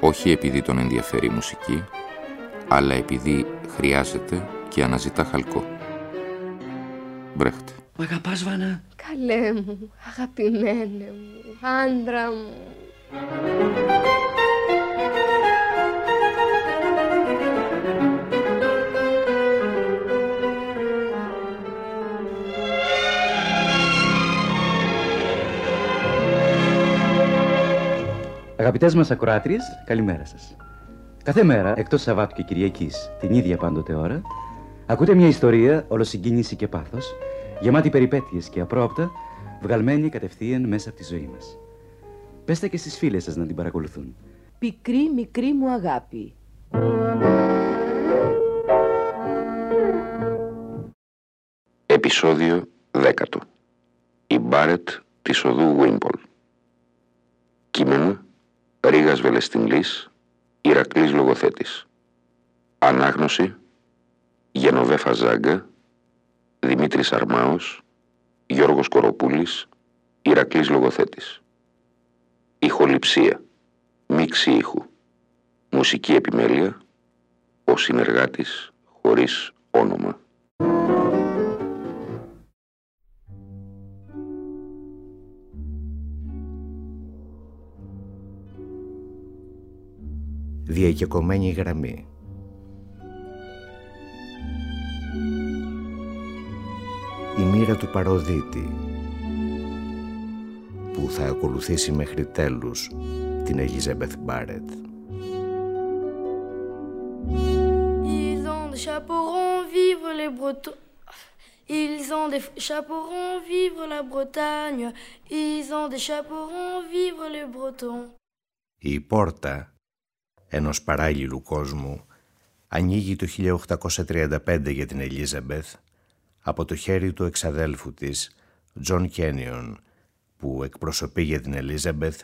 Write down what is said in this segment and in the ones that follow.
όχι επειδή τον ενδιαφέρει η μουσική, αλλά επειδή χρειάζεται και αναζητά χαλκό. Μπρέχτε. Μ' αγαπάς, Βάνα; Καλέ μου, αγαπημένε μου, άντρα μου. Αγαπητές μας ακροάτριες, καλημέρα σας. Κάθε μέρα, εκτός Σαββάτου και Κυριακής, την ίδια πάντοτε ώρα, ακούτε μια ιστορία ολοσυγκίνηση και πάθος, γεμάτη περιπέτειες και απρόπτα, βγαλμένη κατευθείαν μέσα από τη ζωή μας. Πέστε και στις φίλες σας να την παρακολουθούν. Πικρή μικρή μου αγάπη. Επισόδιο 10 Η Μπάρετ της οδού Βίμπολ Κείμενο Ρήγας Βελεστινλής, Ηρακλής Λογοθέτης. Ανάγνωση, Γενοβέφα Ζάγκα, Δημήτρης Αρμάος, Γιώργος Κοροπούλης, Ηρακλής Λογοθέτης. Ηχοληψία, μίξη ήχου. Μουσική επιμέλεια, ο συνεργάτης χωρίς όνομα. διακεκομένη γραμμή. Η μοίρα του παροδίτη που θα ακολουθήσει μέχρι τέλους την Ελιζέμπεθ Μπάρετ. La Bretagne. Ils ont des chaperons, vivre. Η πόρτα ενός παράλληλου κόσμου ανοίγει το 1835 για την Ελίζαμπεθ από το χέρι του εξαδέλφου της, Τζον Κένιον, που εκπροσωπεί για την Ελίζαμπεθ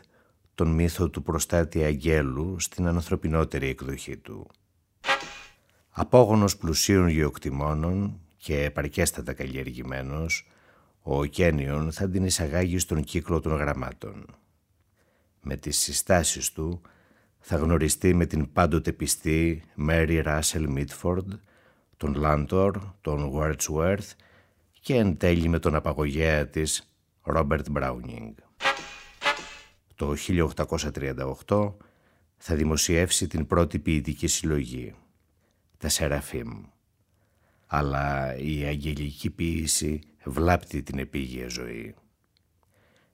τον μύθο του προστάτη αγγέλου στην ανθρωπινότερη εκδοχή του. Απόγονος πλουσίων γεωκτημόνων και επαρκέστατα καλλιεργημένος, ο Κένιον θα την εισαγάγει στον κύκλο των γραμμάτων. Με τις συστάσεις του θα γνωριστεί με την πάντοτε πιστή Mary Russell Mitford, τον Λάντορ, τον Wordsworth και εν τέλει με τον απαγωγέα της Robert Browning. Το 1838 θα δημοσιεύσει την πρώτη ποιητική συλλογή, τα Σεραφείμ. Αλλά η αγγελική ποίηση βλάπτει την επίγεια ζωή.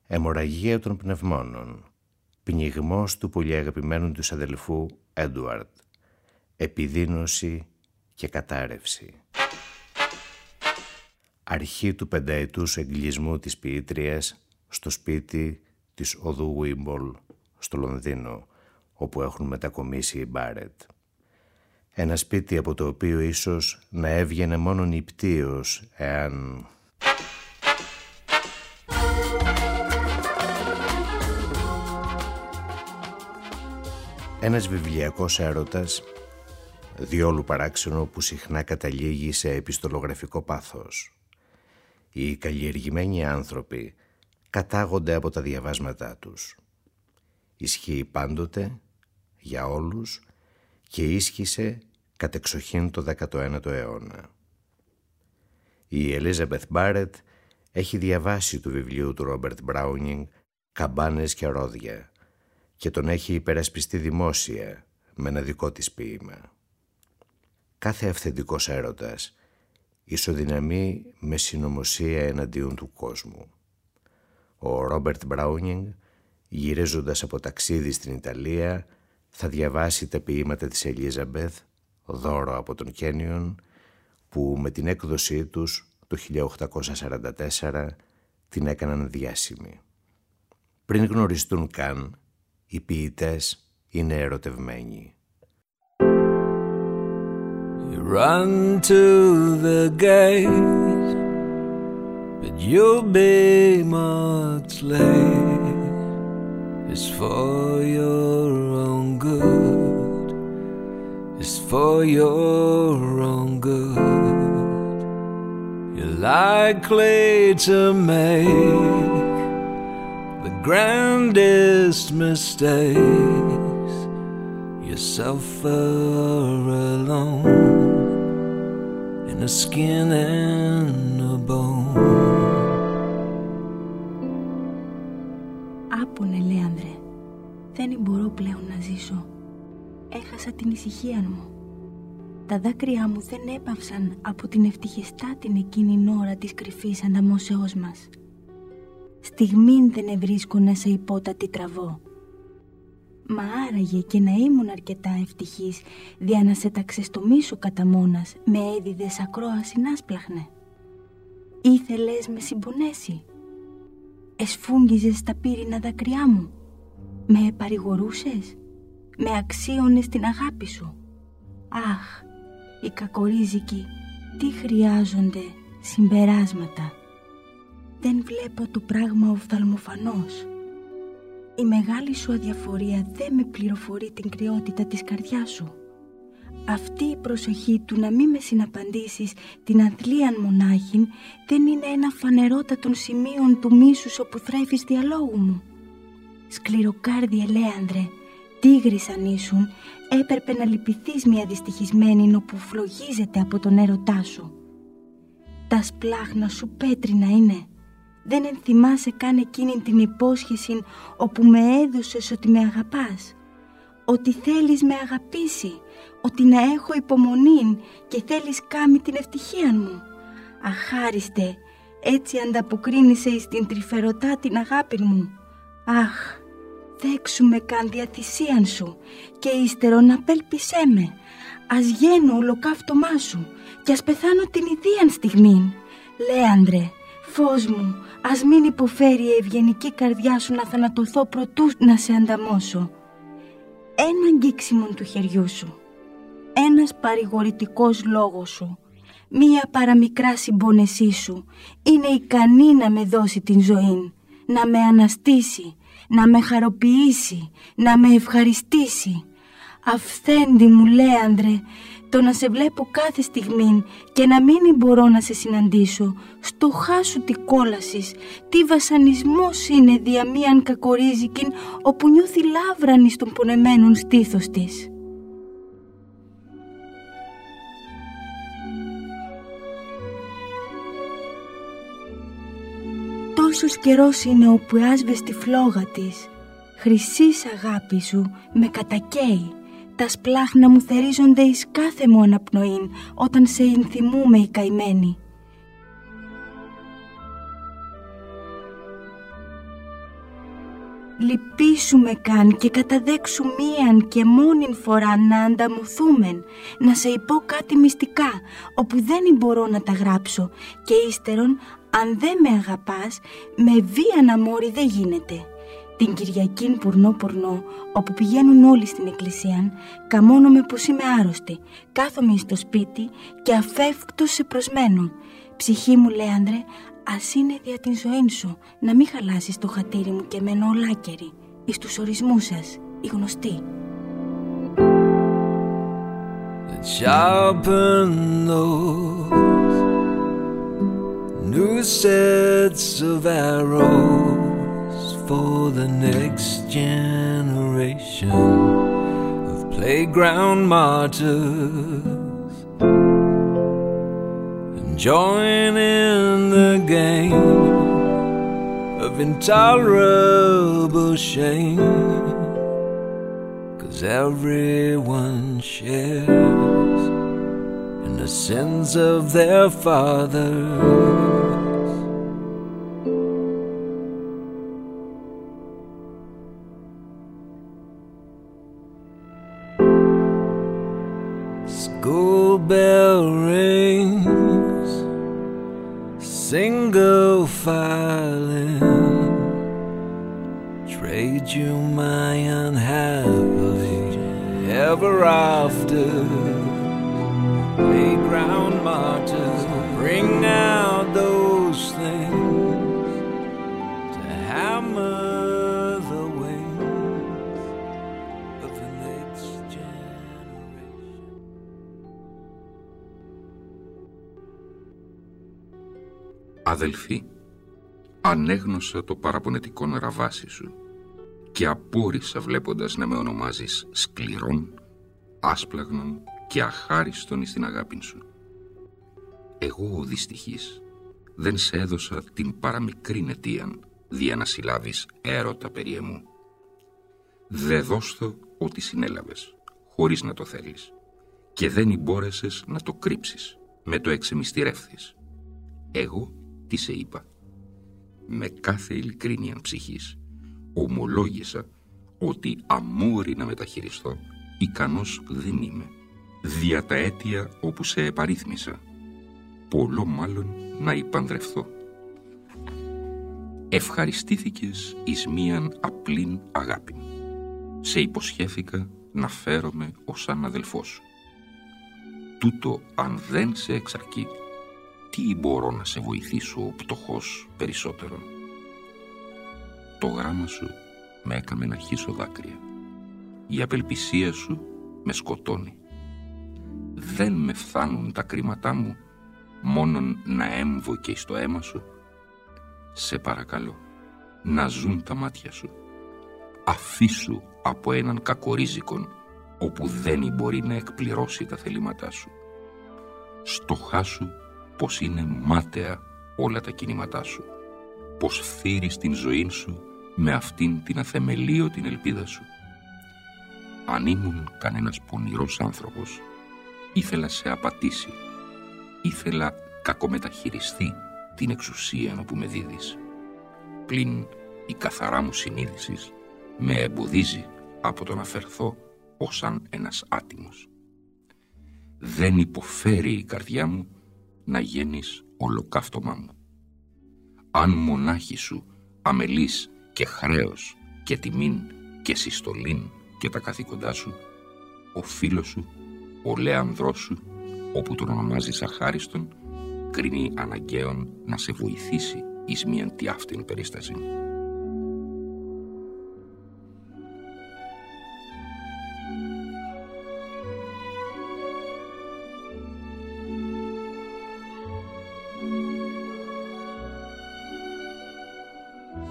Εμορραγία των πνευμόνων, πνιγμός του πολύ αγαπημένου του αδελφού Έντουαρτ, επιδίνωση και κατάρρευση. Αρχή του πενταετούς εγκλισμού της ποιήτριας στο σπίτι της οδού Βίμπολ στο Λονδίνο, όπου έχουν μετακομίσει οι Μπάρετ. Ένα σπίτι από το οποίο ίσως να έβγαινε μόνο νηπτίος εάν Ένας βιβλιακός έρωτας, διόλου παράξενο που συχνά καταλήγει σε επιστολογραφικό πάθος. Οι καλλιεργημένοι άνθρωποι κατάγονται από τα διαβάσματά τους. Ισχύει πάντοτε, για όλους, και ίσχυσε κατεξοχήν το 19ο αιώνα. Η Ελίζαμπεθ Μπάρετ έχει διαβάσει του βιβλίου του Ρόμπερτ Μπράουνινγκ «Καμπάνες και ρόδια» και τον έχει υπερασπιστεί δημόσια με ένα δικό της ποίημα. Κάθε αυθεντικός έρωτας ισοδυναμεί με συνωμοσία εναντίον του κόσμου. Ο Ρόμπερτ Μπράουνινγκ, γυρίζοντας από ταξίδι στην Ιταλία, θα διαβάσει τα ποίηματα της Ελίζαμπεθ, δώρο από τον Κένιον, που με την έκδοσή τους το 1844 την έκαναν διάσημη. Πριν γνωριστούν καν, οι ποιητές είναι ερωτευμένοι. You run to the gate, but you'll be much late. It's for your own good. It's for your own good. You're likely to make the grandest mistakes. You suffer alone in a skin and a bone. Άπονε, Λέανδρε. Δεν μπορώ πλέον να ζήσω. Έχασα την ησυχία μου. Τα δάκρυά μου δεν έπαυσαν από την ευτυχιστά την εκείνη ώρα της κρυφής ανταμώσεώς μας. Στιγμήν δεν ευρίσκω να σε υπότατη τραβώ. Μα άραγε και να ήμουν αρκετά ευτυχής δια να σε τα ξεστομίσω κατά μόνας με έδιδες ακρόαση νάσπλαχνε. Ήθελες με συμπονέσει; Εσφούγγιζες τα πύρινα δακρυά μου; Με παρηγορούσες. Με αξίωνες την αγάπη σου; Αχ, οι κακορίζικοι τι χρειάζονται συμπεράσματα; Δεν βλέπω το πράγμα οφθαλμοφανώς. Η μεγάλη σου αδιαφορία δεν με πληροφορεί την κρυότητα της καρδιάς σου. Αυτή η προσοχή του να μην με συναπαντήσεις την αθλίαν μονάχην δεν είναι ένα φανερότατον σημείο του μίσους όπου θρέφεις διαλόγου μου. Σκληροκάρδιε Λέανδρε, τίγρης αν ήσουν, έπρεπε να λυπηθείς μια δυστυχισμένη όπου φλογίζεται από τον έρωτά σου. Τα σπλάχνα σου πέτρινα είναι. Δεν ενθυμάσαι καν εκείνη την υπόσχεση όπου με έδωσες ότι με αγαπάς. Ότι θέλεις με αγαπήσει, ότι να έχω υπομονή και θέλεις κάμει την ευτυχία μου. Αχάριστε, έτσι ανταποκρίνησε εις την τρυφερωτά την αγάπη μου. Αχ, δέξουμε καν διαθυσίαν σου και ύστερο να πέλπισέ με. Ας γένω ολοκαύτωμά σου και ας πεθάνω την ιδίαν στιγμή. Λέανδρε, φως μου, ας μην υποφέρει η ευγενική καρδιά σου να θανατωθώ προτού να σε ανταμώσω. Ένα αγγίξιμον του χεριού σου, ένας παρηγορητικός λόγος σου, μία παραμικρά συμπόνεσή σου. Είναι ικανή να με δώσει την ζωή, να με αναστήσει, να με χαροποιήσει, να με ευχαριστήσει. Αυθέντη μου Λέανδρε, το να σε βλέπω κάθε στιγμή και να μην μπορώ να σε συναντήσω, στο χάσου τι κόλασης, τι βασανισμός είναι δια μίαν κακορίζικην όπου νιώθει λάβρανη στον πονεμένον στήθος της. Τόσος καιρός είναι όπου άσβε στη φλόγα της, χρυσής αγάπη σου με κατακαίει τα σπλάχνα μου θερίζονται εις κάθε μου αναπνοήν όταν σε ενθυμούμε οι καημένοι. Λυπήσουμε καν και καταδέξου μίαν και μόνην φορά να ανταμωθούμεν, να σε υπώ κάτι μυστικά, όπου δεν μπορώ να τα γράψω και ύστερον, αν δεν με αγαπάς, με βία να μόρι δεν γίνεται την Κυριακήν πουρνό πουρνό, όπου πηγαίνουν όλοι στην εκκλησία, καμώνομαι πως είμαι άρρωστη, κάθομαι στο σπίτι και αφεύκτο σε προσμένω. Ψυχή μου, Λέανδρε, ας είναι δια την ζωή σου, να μην χαλάσεις το χατήρι μου και μένω ολάκερη, εις τους ορισμούς σας, οι γνωστοί. new sets of arrows for the next generation of playground martyrs. And join in the game of intolerable shame. Cause everyone shares in the sins of their fathers. Playground marches bring out those things to hammer the wings of the next generation. Αδελφοί, ανέγνωσα το παραπονετικό νεραβάσι σου και απόρρισα βλέποντας να με ονομάζεις σκληρών, άσπλαγνων και αχάριστον εις την αγάπη σου. Εγώ ο δυστυχής δεν σε έδωσα την παραμικρή αιτίαν δια να συλλάβεις έρωτα περί εμού. Δε δώσθω ότι συνέλαβες, χωρίς να το θέλεις, και δεν μπόρεσες να το κρύψεις, με το εξεμιστηρεύθεις. Εγώ τι σε είπα. Με κάθε ειλικρίνεια ψυχής, ομολόγησα ότι αμόρι να μεταχειριστώ, ικανός δεν είμαι δια τα αίτια όπου σε επαρρύθμισα. Πολλό μάλλον να υπανδρευθώ. Ευχαριστήθηκες εις μίαν απλήν αγάπη. Σε υποσχέθηκα να φέρομαι ως αν αδελφός σου. Τούτο αν δεν σε εξαρκεί, τι μπορώ να σε βοηθήσω ο πτωχός περισσότερο. Το γράμμα σου με έκαμε να αρχίσω δάκρυα. Η απελπισία σου με σκοτώνει δεν με φθάνουν τα κρίματά μου μόνον να έμβω και στο αίμα σου. Σε παρακαλώ, να ζουν τα μάτια σου. Αφήσου από έναν κακορίζικον όπου δεν μπορεί να εκπληρώσει τα θελήματά σου. Στοχάσου πως είναι μάταια όλα τα κινήματά σου. Πως φθείρεις την ζωή σου με αυτήν την αθεμελίωτη ελπίδα σου. Αν ήμουν κανένας πονηρός άνθρωπος, ήθελα σε απατήσει. Ήθελα κακομεταχειριστεί την εξουσία που με δίδεις. Πλην η καθαρά μου συνείδηση με εμποδίζει από το να φερθώ ως αν ένας άτιμος. Δεν υποφέρει η καρδιά μου να γίνεις ολοκαύτωμά μου. Αν μονάχη σου αμελείς και χρέος και τιμήν και συστολήν και τα καθήκοντά σου, ο φίλος σου ο λέανδρός σου, όπου τον ονομάζεις αχάριστον, κρίνει αναγκαίον να σε βοηθήσει εις μίαν τι αυτήν περίσταση.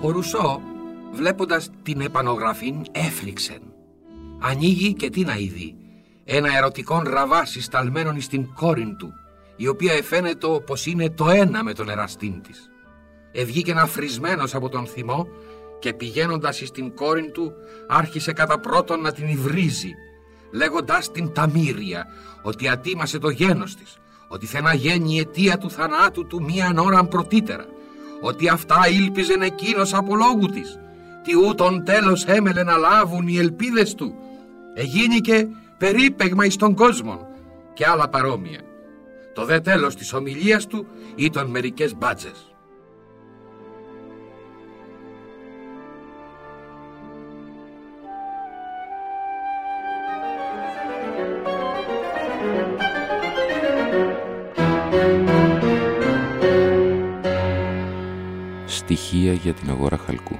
Ο Ρουσό, βλέποντας την επανογραφή, έφληξεν. Ανοίγει και τι να είδει, ένα ερωτικό ραβάσι σταλμένον στην κόρη του, η οποία εφαίνεται πως είναι το ένα με τον εραστήν της. Ευγήκε φρισμένος από τον θυμό και πηγαίνοντας στην κόρη του άρχισε κατά πρώτον να την υβρίζει, λέγοντας την ταμύρια ότι ατίμασε το γένος της, ότι θα να γίνει η αιτία του θανάτου του μίαν ώραν πρωτήτερα, ότι αυτά ήλπιζεν εκείνος από λόγου της, τι ούτων τέλος έμελε να λάβουν οι ελπίδες του. Εγίνηκε περίπεγμα εις τον κόσμο και άλλα παρόμοια. Το δε τέλος της ομιλίας του ήταν μερικές μπάτσες. Στοιχεία για την αγορά χαλκού.